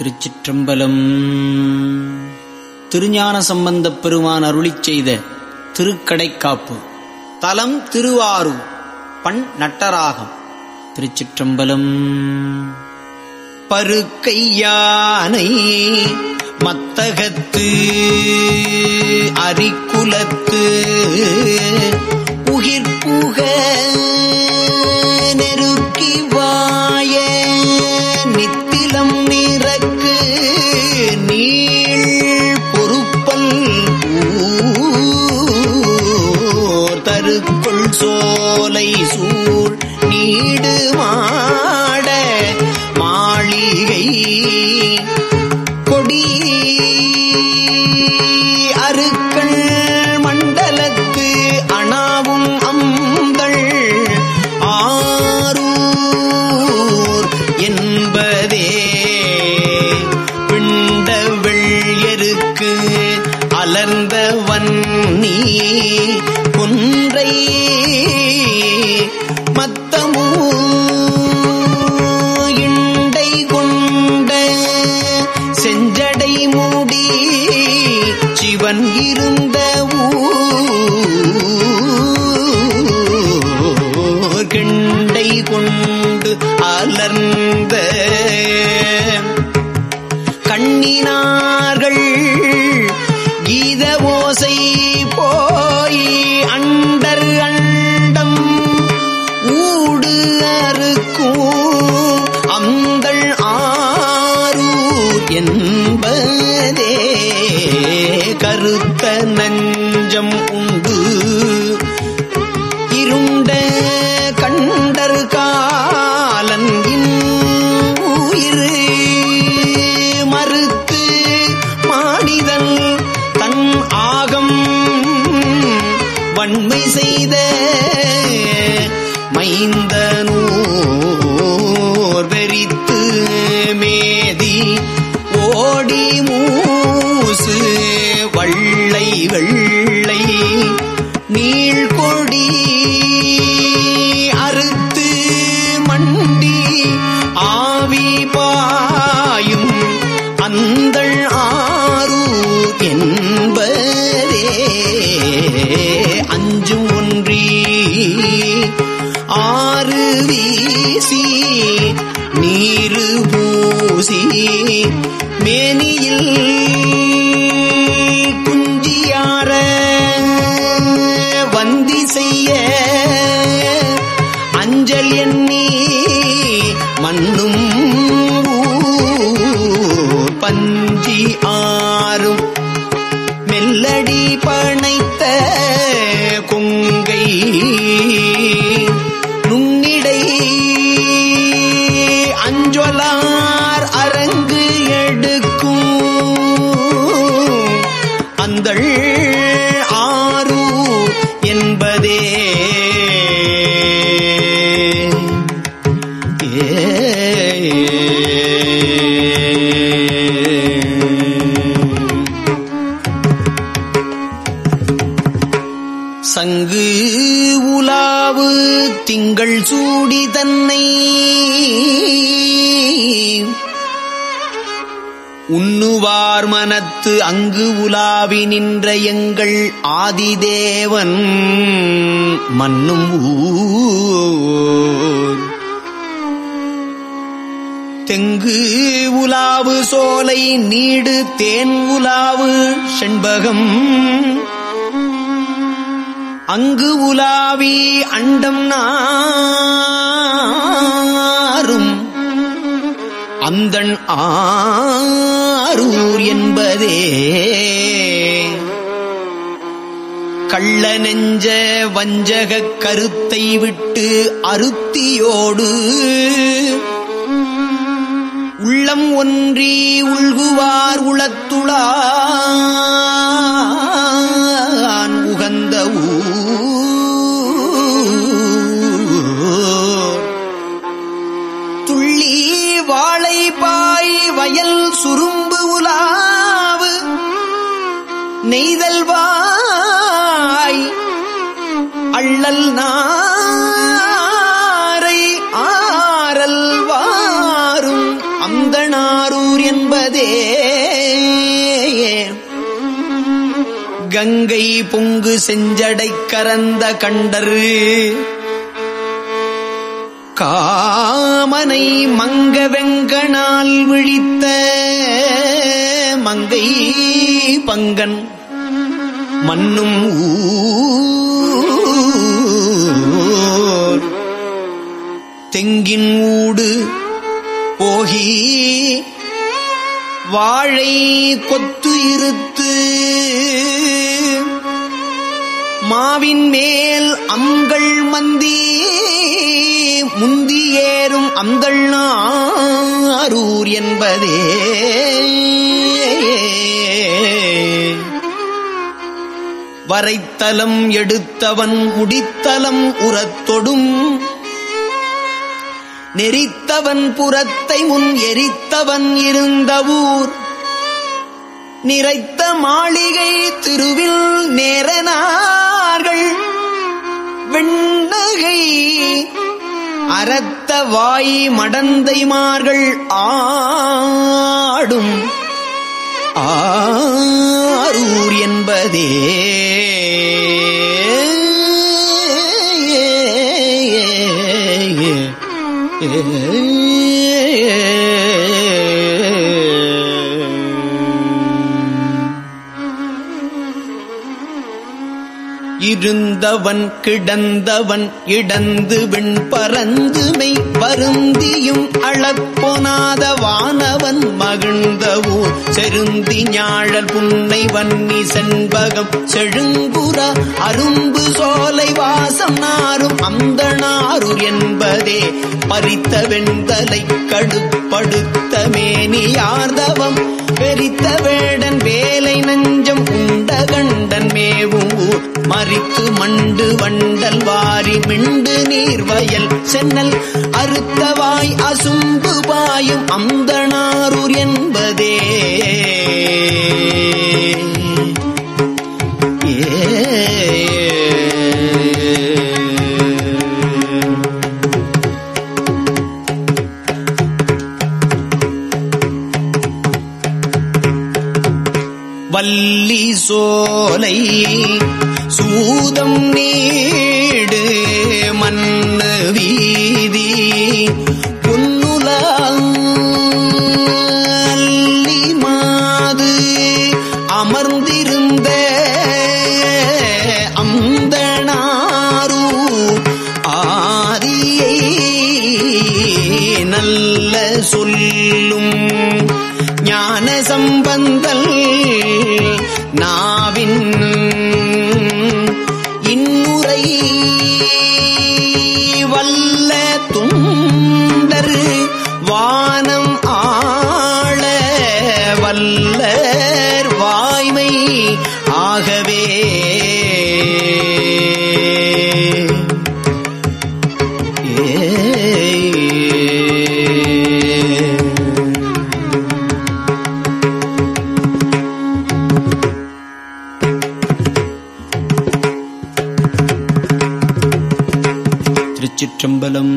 திருச்சிற்றம்பலம். திருஞான சம்பந்தப் பெருமான் அருளிச் செய்த திருக்கடைக்காப்பு. தலம் திருவாரூர் பண் நட்டராகம் திருச்சிற்றம்பலம். பருக்கையானை மத்தகத்து அரிக்குலத்து உயிர்ப்புக நெருக்கி சோலை சூழ் நீடு மாட மாளிகை கொடி அலர்ந்தவன் நீ குன்றை மத்தமூ இண்டை கொண்ட செஞ்சடை மூடி சிவன் இருந்த கிண்டை கொண்டு அலர்ந்த கண்ணினார்கள் won't. மைந்தன நீரு பூசி மேனியில் குஞ்சியார வந்தி செய்ய அஞ்சல் எண்ணி மண்ணும் பஞ்சி ஆ அங்கு உலாவு திங்கள் சூடி தன்னை. உண்ணுவார் மனத்து அங்கு உலாவி நின்ற எங்கள் ஆதிதேவன் மன்னும் ஊர். தெங்கு உலாவு சோலை நீடு தேன் உலாவு செண்பகம். அங்கு உலாவி அண்டம் நாரும். அந்தன் ஆரூர் என்பதே. கள்ள நெஞ்ச வஞ்சகக் கருத்தை விட்டு அருத்தியோடு உள்ளம் ஒன்றி உள்குவார் உளத்துளா. கங்கை பொங்கு செஞ்சடை கரந்த கண்டரு. காமனை மங்க வெங்கனால் விழித்த மங்கை பங்கன். மன்னும் ஊர். தெங்கின் ஊடு போகி வாழை கொத்து இருத்து அம்மாவின் மேல் அங்கள் மந்தி முந்தி ஏறும் அந்தள் அரூர் என்பதே. வரைத்தலம் எடுத்தவன் முடித்தலம் உரத்தொடும் நெறித்தவன் புறத்தை முன் எரித்தவன் இருந்த ஊர் நிறைத்த மாளிகை திருவில் நேரனார்கள். வெண்ணகை அறத்த வாய் மடந்தைமார்கள் ஆடும். ஆரூர் என்பதே. இருந்தவன் கிடந்தவன் இடந்து விண் பரந்துமை வருந்தியும் அளப்பொனாத வானவன் மகிழ்ந்தவோ செருந்தி ஞாழல் புன்னை வன்னி செண்பகம் செழுங்குற அரும்பு சோலை வாசம் நாரும் அந்த என்பதே. பறித்த வெண்தலை கடுப்படுத்த மேனியார்தவம். பெரித்த வேடன் வேலை நஞ்சம் உண்ட கண்டன் மேவும் மறித்து மண்டு வண்டல் வாரி மிண்டு நீர்வயல் சென்னல். அறுத்தவாய் அசும்பு பாயும் அந்தனாரூர் என்பதே. ஏ. சூதம் நீடு மண்ணு வீதி புன்னுலி மாது அமர்ந்திருந்த அந்தனாரு ஆதியை நல்ல சொல்லும் ஞான சம்பந்த திருச்சிற்றம்பலம்.